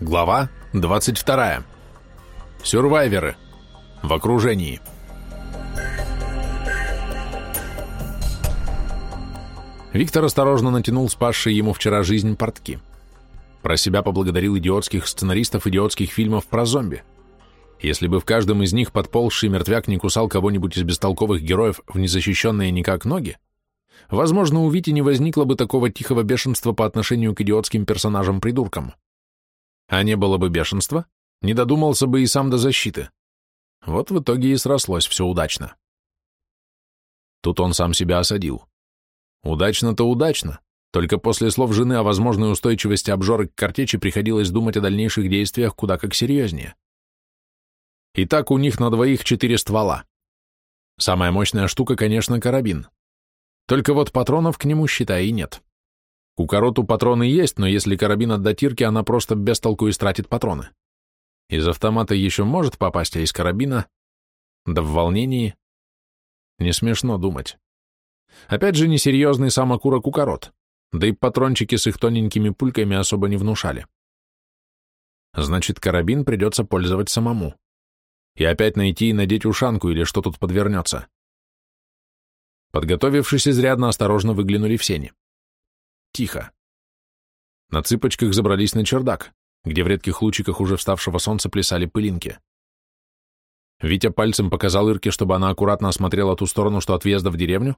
Глава 22. Сюрвайверы. В окружении. Виктор осторожно натянул спасшие ему вчера жизнь портки. Про себя поблагодарил идиотских сценаристов идиотских фильмов про зомби. Если бы в каждом из них подползший мертвяк не кусал кого-нибудь из бестолковых героев в незащищенные никак ноги, возможно, у Вити не возникло бы такого тихого бешенства по отношению к идиотским персонажам-придуркам. А не было бы бешенства, не додумался бы и сам до защиты. Вот в итоге и срослось все удачно. Тут он сам себя осадил. Удачно-то удачно, только после слов жены о возможной устойчивости обжорок к картечи приходилось думать о дальнейших действиях куда как серьезнее. Итак, у них на двоих четыре ствола. Самая мощная штука, конечно, карабин. Только вот патронов к нему, считай, и нет. У короту патроны есть, но если карабин от датирки, она просто без толку истратит патроны. Из автомата еще может попасть, а из карабина... Да в волнении... Не смешно думать. Опять же, несерьезный сам окурок у корот, да и патрончики с их тоненькими пульками особо не внушали. Значит, карабин придется пользовать самому. И опять найти и надеть ушанку или что тут подвернется. Подготовившись изрядно, осторожно выглянули в сени. Тихо. На цыпочках забрались на чердак, где в редких лучиках уже вставшего солнца плясали пылинки. Витя пальцем показал Ирке, чтобы она аккуратно осмотрела ту сторону, что от въезда в деревню,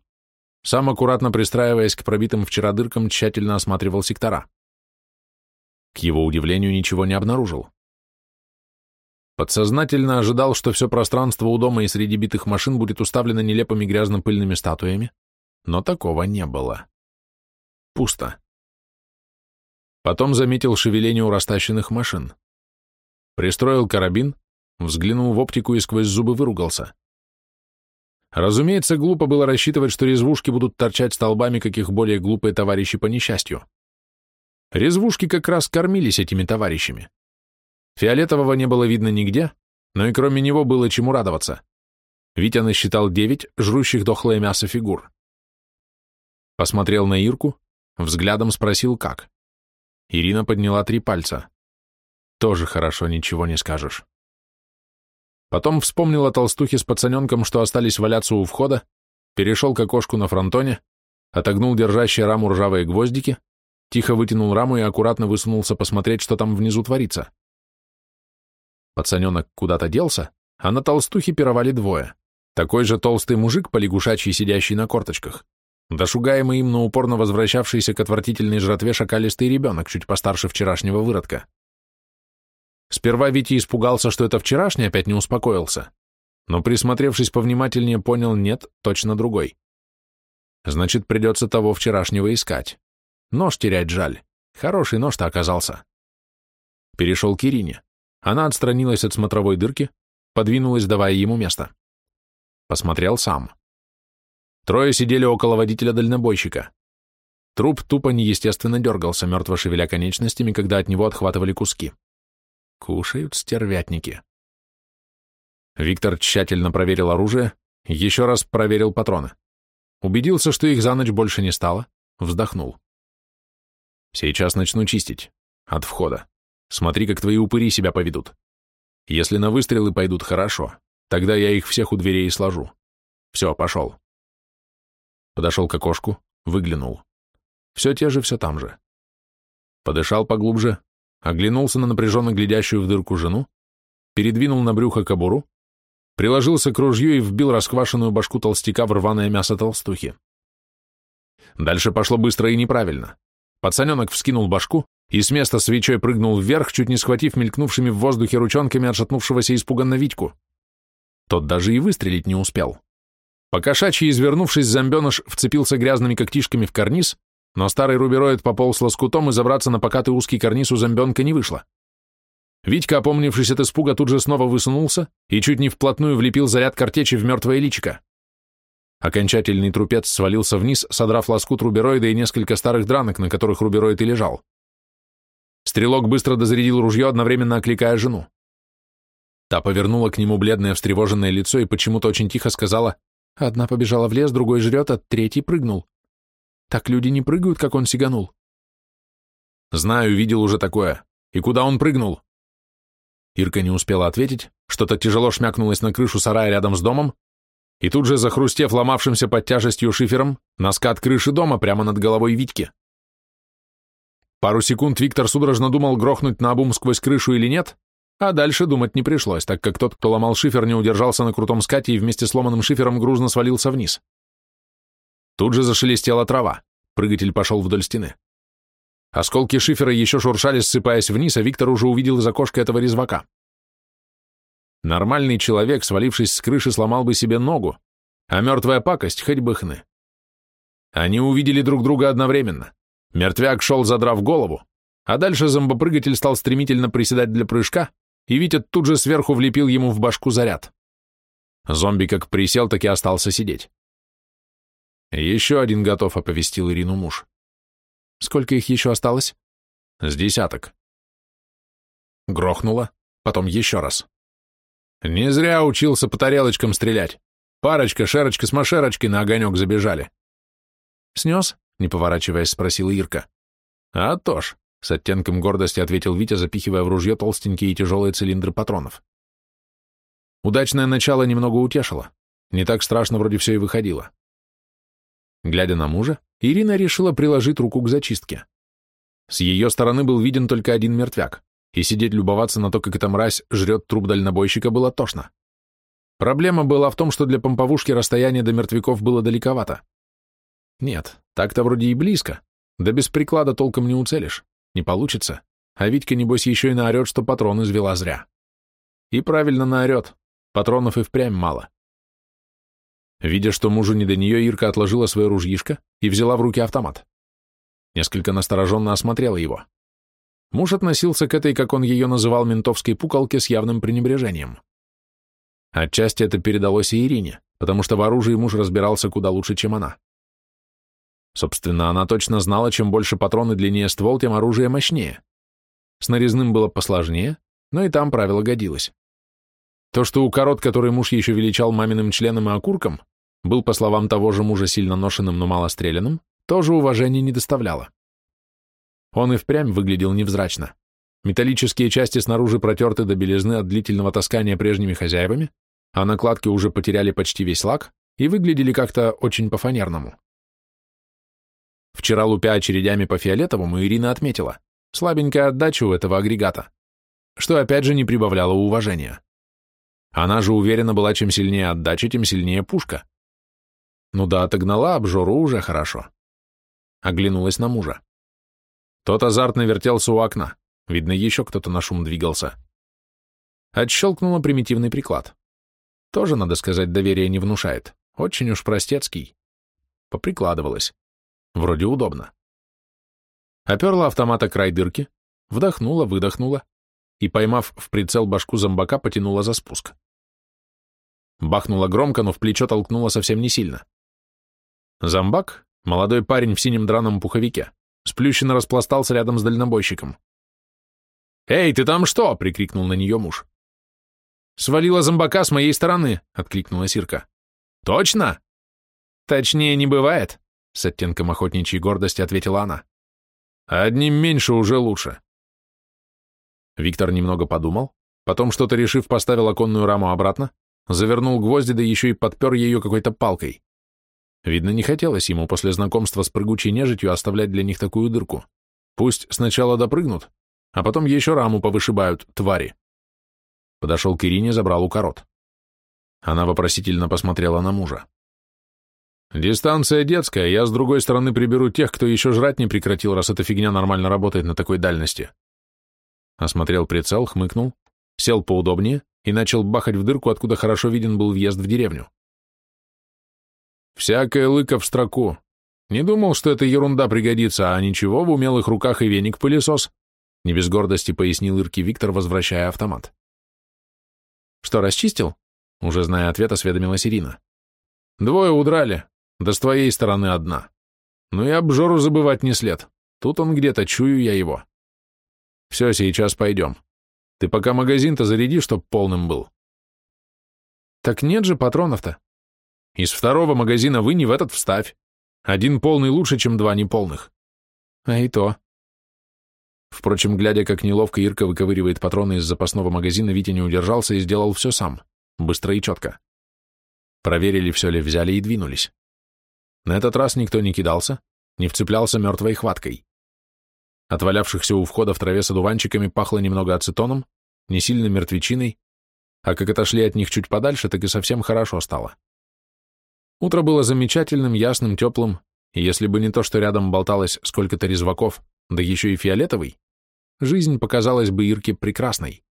сам, аккуратно пристраиваясь к пробитым вчера дыркам, тщательно осматривал сектора. К его удивлению, ничего не обнаружил. Подсознательно ожидал, что все пространство у дома и среди битых машин будет уставлено нелепыми грязно-пыльными статуями, но такого не было. Пусто. Потом заметил шевеление у растащенных машин. Пристроил карабин, взглянул в оптику и сквозь зубы выругался. Разумеется, глупо было рассчитывать, что резвушки будут торчать столбами, каких более глупые товарищи по несчастью. Резвушки как раз кормились этими товарищами. Фиолетового не было видно нигде, но и кроме него было чему радоваться. Витя насчитал девять жрущих дохлое мясо фигур. Посмотрел на Ирку, Взглядом спросил, как. Ирина подняла три пальца. Тоже хорошо, ничего не скажешь. Потом вспомнил о толстухе с пацаненком, что остались валяться у входа, перешел к окошку на фронтоне, отогнул держащие раму ржавые гвоздики, тихо вытянул раму и аккуратно высунулся посмотреть, что там внизу творится. Пацаненок куда-то делся, а на толстухе пировали двое. Такой же толстый мужик, полягушачий, сидящий на корточках, Дошугаемый им, но упорно возвращавшийся к отвратительной жратве шакалистый ребенок, чуть постарше вчерашнего выродка. Сперва Витя испугался, что это вчерашний опять не успокоился, но, присмотревшись повнимательнее, понял, нет, точно другой. Значит, придется того вчерашнего искать. Нож терять жаль. Хороший нож-то оказался. Перешел к Ирине. Она отстранилась от смотровой дырки, подвинулась, давая ему место. Посмотрел сам. Трое сидели около водителя-дальнобойщика. Труп тупо неестественно дергался, мертво шевеля конечностями, когда от него отхватывали куски. Кушают стервятники. Виктор тщательно проверил оружие, еще раз проверил патроны. Убедился, что их за ночь больше не стало, вздохнул. Сейчас начну чистить. От входа. Смотри, как твои упыри себя поведут. Если на выстрелы пойдут хорошо, тогда я их всех у дверей сложу. Все, пошел. Подошел к окошку, выглянул. Все те же, все там же. Подышал поглубже, оглянулся на напряженно глядящую в дырку жену, передвинул на брюхо кобуру, приложился к ружью и вбил расквашенную башку толстяка в рваное мясо толстухи. Дальше пошло быстро и неправильно. Пацаненок вскинул башку и с места свечой прыгнул вверх, чуть не схватив мелькнувшими в воздухе ручонками отшатнувшегося испуганно Витьку. Тот даже и выстрелить не успел. Покошачьи, извернувшись, зомбеныш вцепился грязными когтишками в карниз, но старый рубероид пополз лоскутом, и забраться на покатый узкий карниз у зомбенка не вышло. Витька, опомнившись от испуга, тут же снова высунулся и чуть не вплотную влепил заряд картечи в мертвое личико. Окончательный трупец свалился вниз, содрав лоскут рубероида и несколько старых дранок, на которых рубероид и лежал. Стрелок быстро дозарядил ружье, одновременно окликая жену. Та повернула к нему бледное встревоженное лицо и почему-то очень тихо сказала Одна побежала в лес, другой жрет, а третий прыгнул. Так люди не прыгают, как он сиганул. Знаю, видел уже такое. И куда он прыгнул?» Ирка не успела ответить, что-то тяжело шмякнулось на крышу сарая рядом с домом, и тут же, захрустев ломавшимся под тяжестью шифером, на скат крыши дома прямо над головой Витьки. Пару секунд Виктор судорожно думал, грохнуть на обум сквозь крышу или нет, а дальше думать не пришлось, так как тот, кто ломал шифер, не удержался на крутом скате и вместе с ломаным шифером грузно свалился вниз. Тут же зашелестела трава, прыгатель пошел вдоль стены. Осколки шифера еще шуршали, ссыпаясь вниз, а Виктор уже увидел из окошка этого резвака. Нормальный человек, свалившись с крыши, сломал бы себе ногу, а мертвая пакость хоть бы хны. Они увидели друг друга одновременно. Мертвяк шел, задрав голову, а дальше зомбопрыгатель стал стремительно приседать для прыжка, и Витя тут же сверху влепил ему в башку заряд. Зомби как присел, так и остался сидеть. «Еще один готов», — оповестил Ирину муж. «Сколько их еще осталось?» «С десяток». Грохнуло, потом еще раз. Не зря учился по тарелочкам стрелять. Парочка, шерочка с машерочкой на огонек забежали. «Снес?» — не поворачиваясь, спросила Ирка. «А то ж», — с оттенком гордости ответил Витя, запихивая в ружье толстенькие и тяжелые цилиндры патронов. Удачное начало немного утешило. Не так страшно вроде все и выходило. Глядя на мужа, Ирина решила приложить руку к зачистке. С ее стороны был виден только один мертвяк, и сидеть любоваться на то, как эта мразь жрет труп дальнобойщика, было тошно. Проблема была в том, что для помповушки расстояние до мертвяков было далековато. Нет, так-то вроде и близко, да без приклада толком не уцелишь, не получится, а Витька, небось, еще и наорет, что патрон извела зря. И правильно наорет, патронов и впрямь мало. Видя, что мужу не до нее, Ирка отложила свое ружьишко и взяла в руки автомат. Несколько настороженно осмотрела его. Муж относился к этой, как он ее называл, ментовской пукалке с явным пренебрежением. Отчасти это передалось и Ирине, потому что в оружии муж разбирался куда лучше, чем она. Собственно, она точно знала, чем больше патроны длиннее ствол, тем оружие мощнее. С нарезным было посложнее, но и там правило годилось. То, что у корот, который муж еще величал маминым членом и окурком, был, по словам того же мужа, сильно ношенным, но мало стрелянным, тоже уважения не доставляло. Он и впрямь выглядел невзрачно. Металлические части снаружи протерты до белизны от длительного таскания прежними хозяевами, а накладки уже потеряли почти весь лак и выглядели как-то очень по-фанерному. Вчера, лупя очередями по фиолетовому, Ирина отметила слабенькая отдача у этого агрегата, что опять же не прибавляло уважения. Она же уверена была, чем сильнее отдача, тем сильнее пушка. Ну да, отогнала обжору уже хорошо. Оглянулась на мужа. Тот азартно вертелся у окна. Видно, еще кто-то на шум двигался. Отщелкнула примитивный приклад. Тоже, надо сказать, доверие не внушает. Очень уж простецкий. Поприкладывалась. Вроде удобно. Оперла автомата край дырки, вдохнула, выдохнула и, поймав в прицел башку зомбака, потянула за спуск. Бахнула громко, но в плечо толкнула совсем не сильно. Зомбак, молодой парень в синем драном пуховике, сплющенно распластался рядом с дальнобойщиком. «Эй, ты там что?» — прикрикнул на нее муж. «Свалила зомбака с моей стороны», — откликнулась Ирка. «Точно?» «Точнее не бывает», — с оттенком охотничьей гордости ответила она. «Одним меньше уже лучше». Виктор немного подумал, потом, что-то решив, поставил оконную раму обратно, завернул гвозди, да еще и подпер ее какой-то палкой. Видно, не хотелось ему после знакомства с прыгучей нежитью оставлять для них такую дырку. Пусть сначала допрыгнут, а потом еще раму повышибают, твари. Подошел к Ирине, забрал у корот. Она вопросительно посмотрела на мужа. «Дистанция детская, я с другой стороны приберу тех, кто еще жрать не прекратил, раз эта фигня нормально работает на такой дальности». Осмотрел прицел, хмыкнул, сел поудобнее и начал бахать в дырку, откуда хорошо виден был въезд в деревню. «Всякая лыка в строку. Не думал, что эта ерунда пригодится, а ничего, в умелых руках и веник-пылесос», не без гордости пояснил Ирки Виктор, возвращая автомат. «Что, расчистил?» Уже зная ответ, осведомилась Ирина. «Двое удрали, да с твоей стороны одна. Ну и обжору забывать не след. Тут он где-то, чую я его. Все, сейчас пойдем. Ты пока магазин-то заряди, чтоб полным был. Так нет же патронов-то. Из второго магазина вынь в этот вставь. Один полный лучше, чем два неполных. А и то. Впрочем, глядя, как неловко Ирка выковыривает патроны из запасного магазина, Витя не удержался и сделал все сам, быстро и четко. Проверили, все ли взяли и двинулись. На этот раз никто не кидался, не вцеплялся мертвой хваткой. От валявшихся у входа в траве с одуванчиками пахло немного ацетоном, не сильно мертвечиной, а как отошли от них чуть подальше, так и совсем хорошо стало. Утро было замечательным, ясным, теплым, и если бы не то, что рядом болталось сколько-то резваков, да еще и фиолетовый, жизнь показалась бы Ирке прекрасной.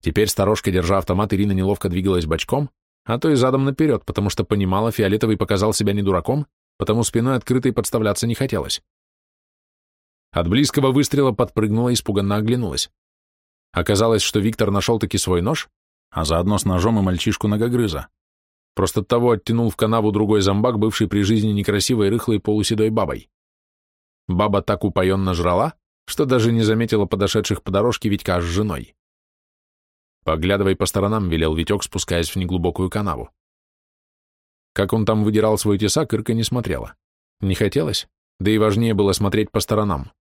Теперь сторожка, держа автомат, Ирина неловко двигалась бочком, а то и задом наперед, потому что понимала, фиолетовый показал себя не дураком, потому спиной открытой подставляться не хотелось. От близкого выстрела подпрыгнула и испуганно оглянулась. Оказалось, что Виктор нашел-таки свой нож, а заодно с ножом и мальчишку ногогрыза. Просто того оттянул в канаву другой зомбак, бывший при жизни некрасивой рыхлой полуседой бабой. Баба так упоенно жрала, что даже не заметила подошедших по дорожке Витька с женой. «Поглядывай по сторонам», — велел Витек, спускаясь в неглубокую канаву. Как он там выдирал свой тесак, Ирка не смотрела. Не хотелось, да и важнее было смотреть по сторонам.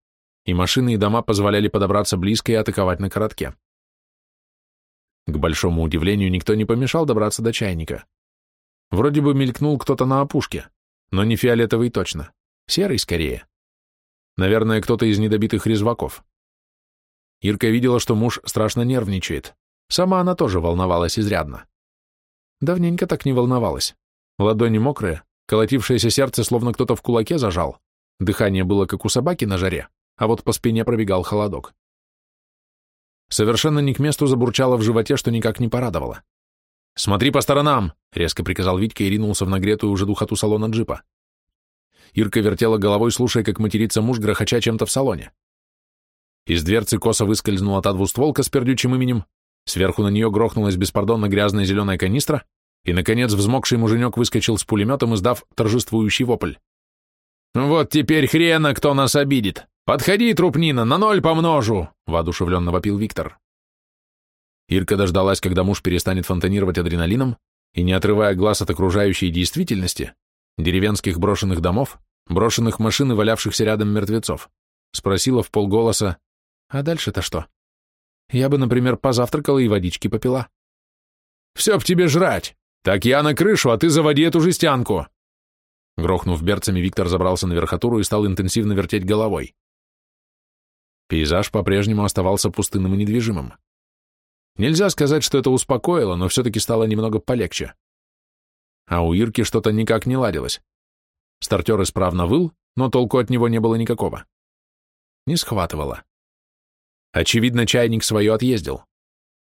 И машины, и дома позволяли подобраться близко и атаковать на коротке. К большому удивлению, никто не помешал добраться до чайника. Вроде бы мелькнул кто-то на опушке, но не фиолетовый точно, серый скорее. Наверное, кто-то из недобитых резваков. Ирка видела, что муж страшно нервничает. Сама она тоже волновалась изрядно. Давненько так не волновалась. Ладони мокрые, колотившееся сердце словно кто-то в кулаке зажал. Дыхание было как у собаки на жаре, а вот по спине пробегал холодок. Совершенно не к месту забурчало в животе, что никак не порадовало. «Смотри по сторонам!» — резко приказал Витька и ринулся в нагретую уже духоту салона джипа. Ирка вертела головой, слушая, как матерится муж, грохоча чем-то в салоне. Из дверцы косо выскользнула та двустволка с пердючим именем, сверху на нее грохнулась беспардонно грязная зеленая канистра, и, наконец, взмокший муженек выскочил с пулеметом, издав торжествующий вопль. «Вот теперь хрена кто нас обидит! Подходи, трупнина, на ноль помножу!» — воодушевленно вопил Виктор. Ирка дождалась, когда муж перестанет фонтанировать адреналином, и, не отрывая глаз от окружающей действительности, деревенских брошенных домов, брошенных машин и валявшихся рядом мертвецов, спросила в полголоса, «А дальше-то что? Я бы, например, позавтракала и водички попила». «Все б тебе жрать! Так я на крышу, а ты заводи эту жестянку!» Грохнув берцами, Виктор забрался на верхотуру и стал интенсивно вертеть головой. Пейзаж по-прежнему оставался пустынным и недвижимым. Нельзя сказать, что это успокоило, но все-таки стало немного полегче. А у Ирки что-то никак не ладилось. Стартер исправно выл, но толку от него не было никакого. Не схватывало. Очевидно, чайник свое отъездил.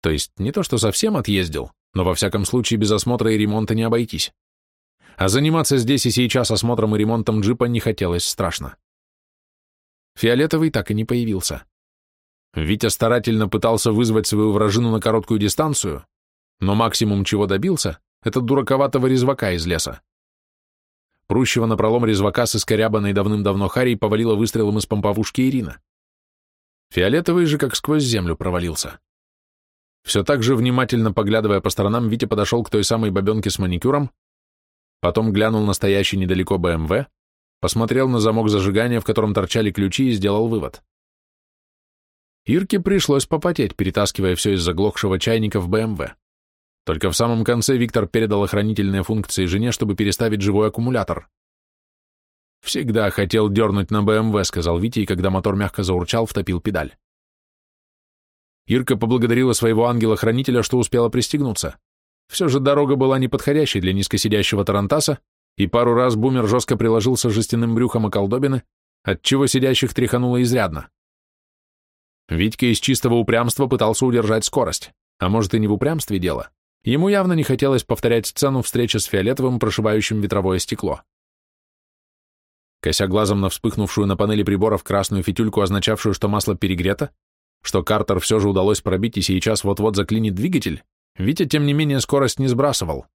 То есть не то, что совсем отъездил, но во всяком случае без осмотра и ремонта не обойтись. А заниматься здесь и сейчас осмотром и ремонтом джипа не хотелось страшно. Фиолетовый так и не появился. Витя старательно пытался вызвать свою вражину на короткую дистанцию, но максимум, чего добился, это дураковатого резвака из леса. Прущего напролом резвака с искорябанной давным-давно Харей повалила выстрелом из помповушки Ирина. Фиолетовый же как сквозь землю провалился. Все так же внимательно поглядывая по сторонам, Витя подошел к той самой бабенке с маникюром, потом глянул на стоящий недалеко БМВ, посмотрел на замок зажигания, в котором торчали ключи, и сделал вывод. Ирке пришлось попотеть, перетаскивая все из заглохшего чайника в БМВ. Только в самом конце Виктор передал охранительные функции жене, чтобы переставить живой аккумулятор. «Всегда хотел дернуть на БМВ», — сказал Витя, и когда мотор мягко заурчал, втопил педаль. Ирка поблагодарила своего ангела-хранителя, что успела пристегнуться. Все же дорога была неподходящей для низкосидящего тарантаса, и пару раз бумер жестко приложился жестяным брюхом о колдобины, отчего сидящих тряхануло изрядно. Витька из чистого упрямства пытался удержать скорость, а может и не в упрямстве дело. Ему явно не хотелось повторять сцену встречи с фиолетовым, прошивающим ветровое стекло. Кося глазом на вспыхнувшую на панели приборов красную фитюльку, означавшую, что масло перегрето, что Картер все же удалось пробить и сейчас вот-вот заклинит двигатель, Витя, тем не менее, скорость не сбрасывал.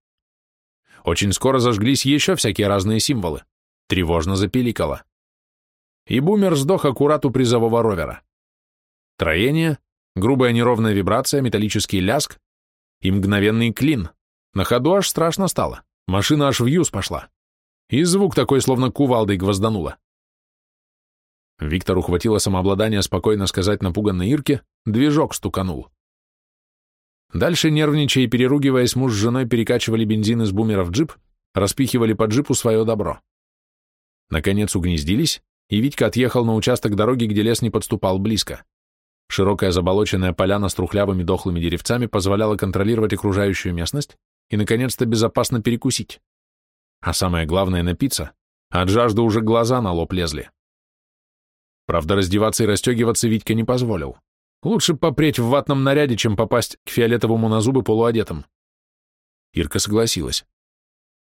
Очень скоро зажглись еще всякие разные символы. Тревожно запиликало. И бумер сдох аккурат у призового ровера. Троение, грубая неровная вибрация, металлический ляск и мгновенный клин. На ходу аж страшно стало. Машина аж в юз пошла. И звук такой, словно кувалдой гвозданула. Виктору хватило самообладания спокойно сказать напуганной Ирке, движок стуканул. Дальше, нервничая и переругиваясь, муж с женой перекачивали бензин из бумера в джип, распихивали по джипу свое добро. Наконец угнездились, и Витька отъехал на участок дороги, где лес не подступал близко. Широкая заболоченная поляна с трухлявыми дохлыми деревцами позволяла контролировать окружающую местность и, наконец-то, безопасно перекусить. А самое главное — напиться. От жажды уже глаза на лоб лезли. Правда, раздеваться и расстегиваться Витька не позволил. Лучше попреть в ватном наряде, чем попасть к фиолетовому на зубы полуодетым. Ирка согласилась.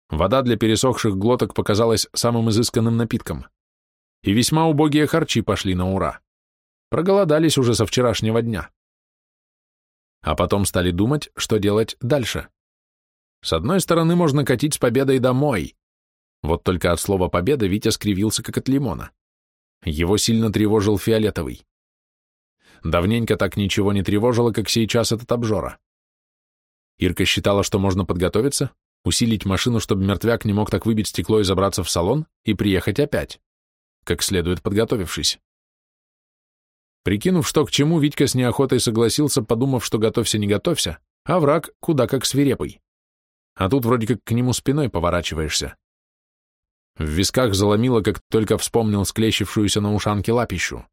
Вода для пересохших глоток показалась самым изысканным напитком. И весьма убогие харчи пошли на ура. Проголодались уже со вчерашнего дня. А потом стали думать, что делать дальше. С одной стороны, можно катить с победой домой. Вот только от слова «победа» Витя скривился, как от лимона. Его сильно тревожил фиолетовый. Давненько так ничего не тревожило, как сейчас этот обжора. Ирка считала, что можно подготовиться, усилить машину, чтобы мертвяк не мог так выбить стекло и забраться в салон, и приехать опять, как следует подготовившись. Прикинув, что к чему, Витька с неохотой согласился, подумав, что готовься, не готовься, а враг куда как свирепый. А тут вроде как к нему спиной поворачиваешься. В висках заломило, как только вспомнил склещившуюся на ушанке лапищу.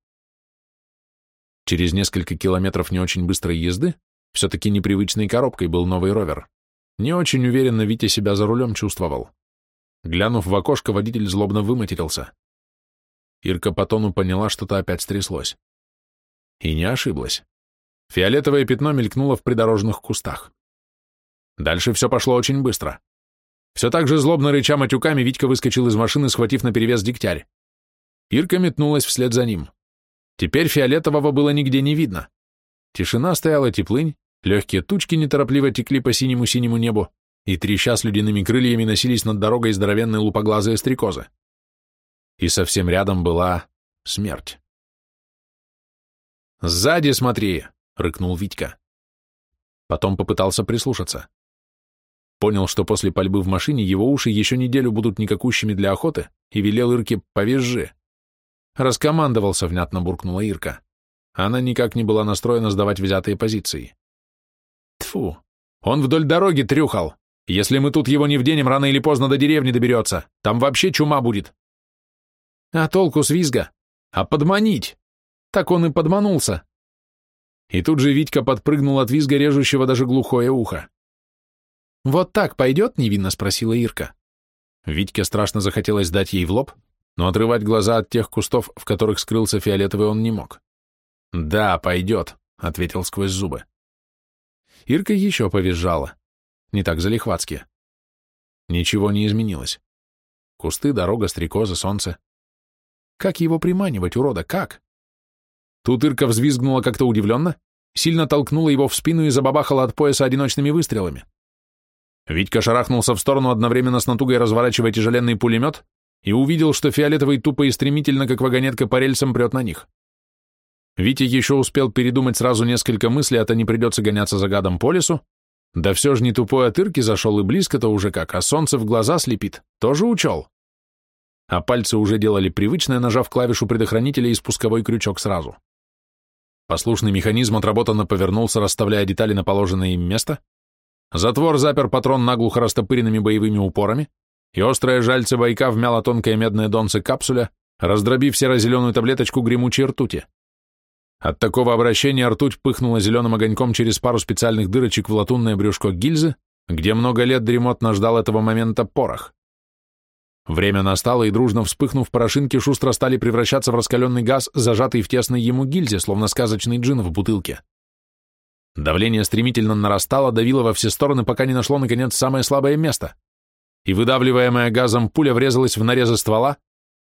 Через несколько километров не очень быстрой езды, все-таки непривычной коробкой был новый ровер. Не очень уверенно Витя себя за рулем чувствовал. Глянув в окошко, водитель злобно выматерился. Ирка по тону поняла, что-то опять стряслось. И не ошиблась. Фиолетовое пятно мелькнуло в придорожных кустах. Дальше все пошло очень быстро. Все так же злобно рыча матюками, Витька выскочил из машины, схватив наперевес дегтярь. Ирка метнулась вслед за ним. Теперь фиолетового было нигде не видно. Тишина стояла теплынь, легкие тучки неторопливо текли по синему-синему небу, и треща с ледяными крыльями носились над дорогой здоровенные лупоглазые стрекозы. И совсем рядом была смерть. «Сзади смотри!» — рыкнул Витька. Потом попытался прислушаться. Понял, что после пальбы в машине его уши еще неделю будут никакущими для охоты, и велел Ирке «повизжи». Раскомандовался, внятно буркнула Ирка. Она никак не была настроена сдавать взятые позиции. Тфу, он вдоль дороги трюхал. Если мы тут его не вденем, рано или поздно до деревни доберется. Там вообще чума будет. А толку с визга? А подманить? Так он и подманулся. И тут же Витька подпрыгнул от визга, режущего даже глухое ухо. «Вот так пойдет?» — невинно спросила Ирка. Витьке страшно захотелось дать ей в лоб, но отрывать глаза от тех кустов, в которых скрылся фиолетовый, он не мог. «Да, пойдет», — ответил сквозь зубы. Ирка еще повизжала. Не так залихватски. Ничего не изменилось. Кусты, дорога, стрекозы, солнце. Как его приманивать, урода, как? Тут Ирка взвизгнула как-то удивленно, сильно толкнула его в спину и забабахала от пояса одиночными выстрелами. Витька шарахнулся в сторону, одновременно с натугой разворачивая тяжеленный пулемет, и увидел, что фиолетовый тупо и стремительно, как вагонетка по рельсам, прет на них. Витя еще успел передумать сразу несколько мыслей, а то не придется гоняться за гадом по лесу, да все же не тупой от Ирки зашел и близко-то уже как, а солнце в глаза слепит, тоже учел. А пальцы уже делали привычное, нажав клавишу предохранителя и спусковой крючок сразу. Послушный механизм отработанно повернулся, расставляя детали на положенное им место. Затвор запер патрон наглухо растопыренными боевыми упорами, и острое жальце бойка вмяло тонкое медное донце капсуля, раздробив серо-зеленую таблеточку гремучей ртути. От такого обращения ртуть пыхнула зеленым огоньком через пару специальных дырочек в латунное брюшко гильзы, где много лет дремотно ждал этого момента порох. Время настало, и дружно вспыхнув, порошинки шустро стали превращаться в раскаленный газ, зажатый в тесной ему гильзе, словно сказочный джин в бутылке. Давление стремительно нарастало, давило во все стороны, пока не нашло, наконец, самое слабое место — и выдавливаемая газом пуля врезалась в нарезы ствола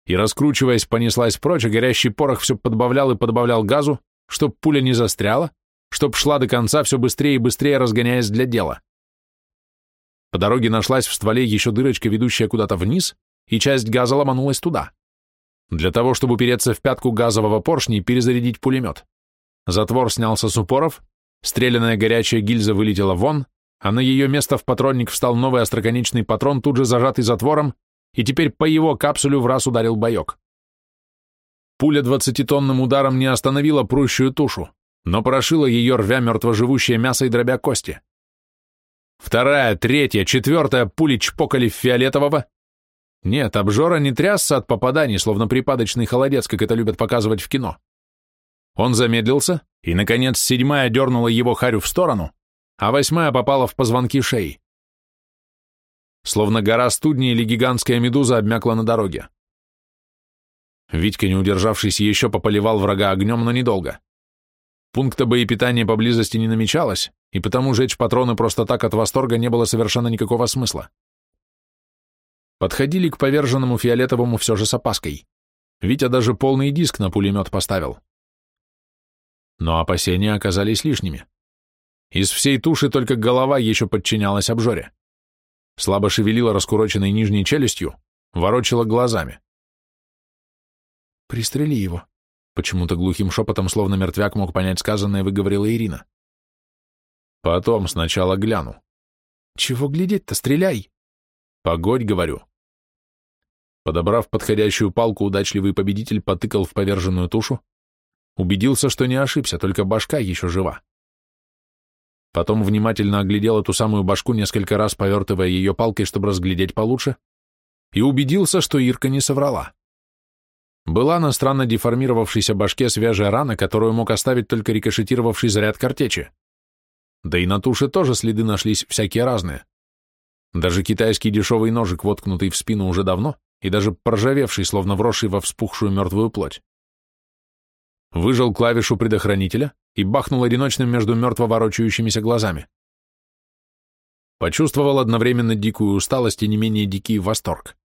и, раскручиваясь, понеслась прочь, а горящий порох все подбавлял и подбавлял газу, чтоб пуля не застряла, чтоб шла до конца все быстрее и быстрее разгоняясь для дела. По дороге нашлась в стволе еще дырочка, ведущая куда-то вниз, и часть газа ломанулась туда. Для того, чтобы упереться в пятку газового поршня и перезарядить пулемет. Затвор снялся с упоров, стрелянная горячая гильза вылетела вон, а на ее место в патронник встал новый остроконечный патрон, тут же зажатый затвором, и теперь по его капсулю в раз ударил боек. Пуля двадцатитонным ударом не остановила прущую тушу, но прошила ее, рвя мертвоживущее мясо и дробя кости. Вторая, третья, четвертая пули чпокали в фиолетового. Нет, обжора не трясся от попаданий, словно припадочный холодец, как это любят показывать в кино. Он замедлился, и, наконец, седьмая дернула его харю в сторону, а восьмая попала в позвонки шеи. Словно гора студни или гигантская медуза обмякла на дороге. Витька, не удержавшись, еще пополивал врага огнем, но недолго. Пункта боепитания поблизости не намечалось, и потому жечь патроны просто так от восторга не было совершенно никакого смысла. Подходили к поверженному фиолетовому все же с опаской. Витя даже полный диск на пулемет поставил. Но опасения оказались лишними. Из всей туши только голова еще подчинялась обжоре. Слабо шевелила раскуроченной нижней челюстью, ворочала глазами. «Пристрели его», — почему-то глухим шепотом, словно мертвяк мог понять сказанное, выговорила Ирина. «Потом сначала гляну». «Чего глядеть-то? Стреляй!» «Погодь, — говорю». Подобрав подходящую палку, удачливый победитель потыкал в поверженную тушу, убедился, что не ошибся, только башка еще жива. Потом внимательно оглядел эту самую башку, несколько раз повертывая ее палкой, чтобы разглядеть получше, и убедился, что Ирка не соврала. Была на странно деформировавшейся башке свежая рана, которую мог оставить только рикошетировавший заряд картечи. Да и на туше тоже следы нашлись всякие разные. Даже китайский дешевый ножик, воткнутый в спину уже давно, и даже проржавевший, словно вросший во вспухшую мертвую плоть. Выжал клавишу предохранителя и бахнул одиночным между мертво ворочающимися глазами. Почувствовал одновременно дикую усталость и не менее дикий восторг.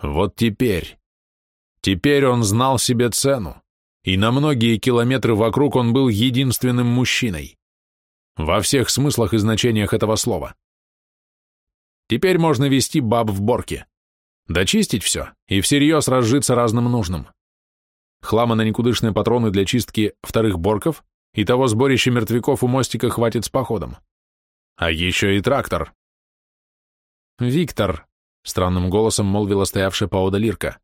Вот теперь, Теперь он знал себе цену, и на многие километры вокруг он был единственным мужчиной. Во всех смыслах и значениях этого слова. Теперь можно вести баб в борке. Дочистить все и всерьез разжиться разным нужным. Хлама на никудышные патроны для чистки вторых борков и того сборища мертвяков у мостика хватит с походом. А еще и трактор. «Виктор», — странным голосом молвила стоявшая поодаль Ирка,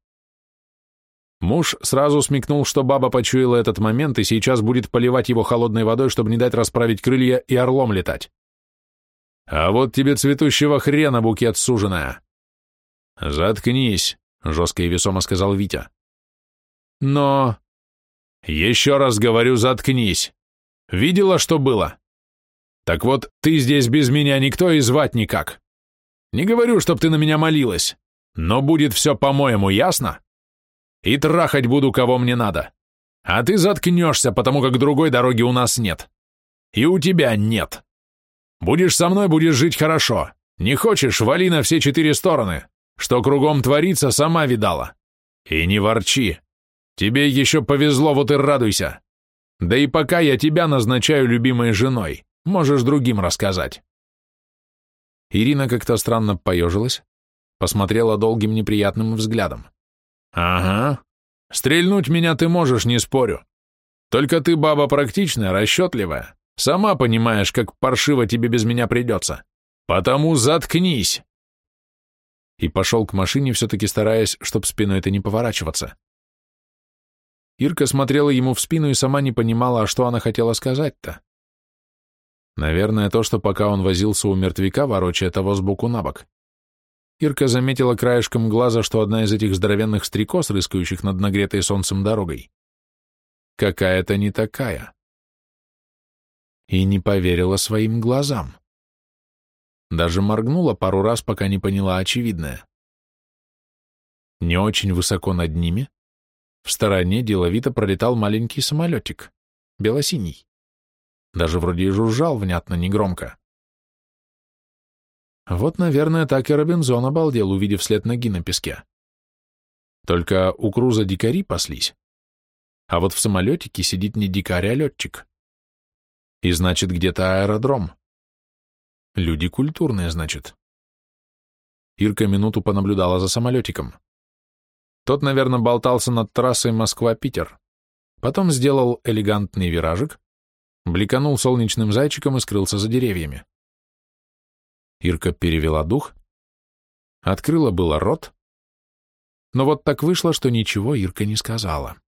Муж сразу смекнул, что баба почуяла этот момент и сейчас будет поливать его холодной водой, чтобы не дать расправить крылья и орлом летать. «А вот тебе цветущего хрена, букет суженая!» «Заткнись», — жестко и весомо сказал Витя. «Но...» «Еще раз говорю, заткнись. Видела, что было? Так вот, ты здесь без меня никто и звать никак. Не говорю, чтоб ты на меня молилась, но будет все по-моему, ясно?» и трахать буду, кого мне надо. А ты заткнешься, потому как другой дороги у нас нет. И у тебя нет. Будешь со мной, будешь жить хорошо. Не хочешь, вали на все четыре стороны. Что кругом творится, сама видала. И не ворчи. Тебе еще повезло, вот и радуйся. Да и пока я тебя назначаю любимой женой, можешь другим рассказать. Ирина как-то странно поежилась, посмотрела долгим неприятным взглядом. «Ага. Стрельнуть меня ты можешь, не спорю. Только ты баба практичная, расчетливая. Сама понимаешь, как паршиво тебе без меня придется. Потому заткнись!» И пошел к машине, все-таки стараясь, чтоб спиной это не поворачиваться. Ирка смотрела ему в спину и сама не понимала, а что она хотела сказать-то. Наверное, то, что пока он возился у мертвяка, ворочая того сбоку на бок, Ирка заметила краешком глаза, что одна из этих здоровенных стрекоз, рыскающих над нагретой солнцем дорогой, какая-то не такая. И не поверила своим глазам. Даже моргнула пару раз, пока не поняла очевидное. Не очень высоко над ними, в стороне деловито пролетал маленький самолетик, белосиний. Даже вроде и жужжал внятно, негромко. Вот, наверное, так и Робинзон обалдел, увидев след ноги на песке. Только у Круза дикари паслись. А вот в самолетике сидит не дикарь, а летчик. И значит, где-то аэродром. Люди культурные, значит. Ирка минуту понаблюдала за самолетиком. Тот, наверное, болтался над трассой Москва-Питер. Потом сделал элегантный виражик, бликанул солнечным зайчиком и скрылся за деревьями. Ирка перевела дух, открыла было рот, Но вот так вышло, что ничего Ирка не сказала.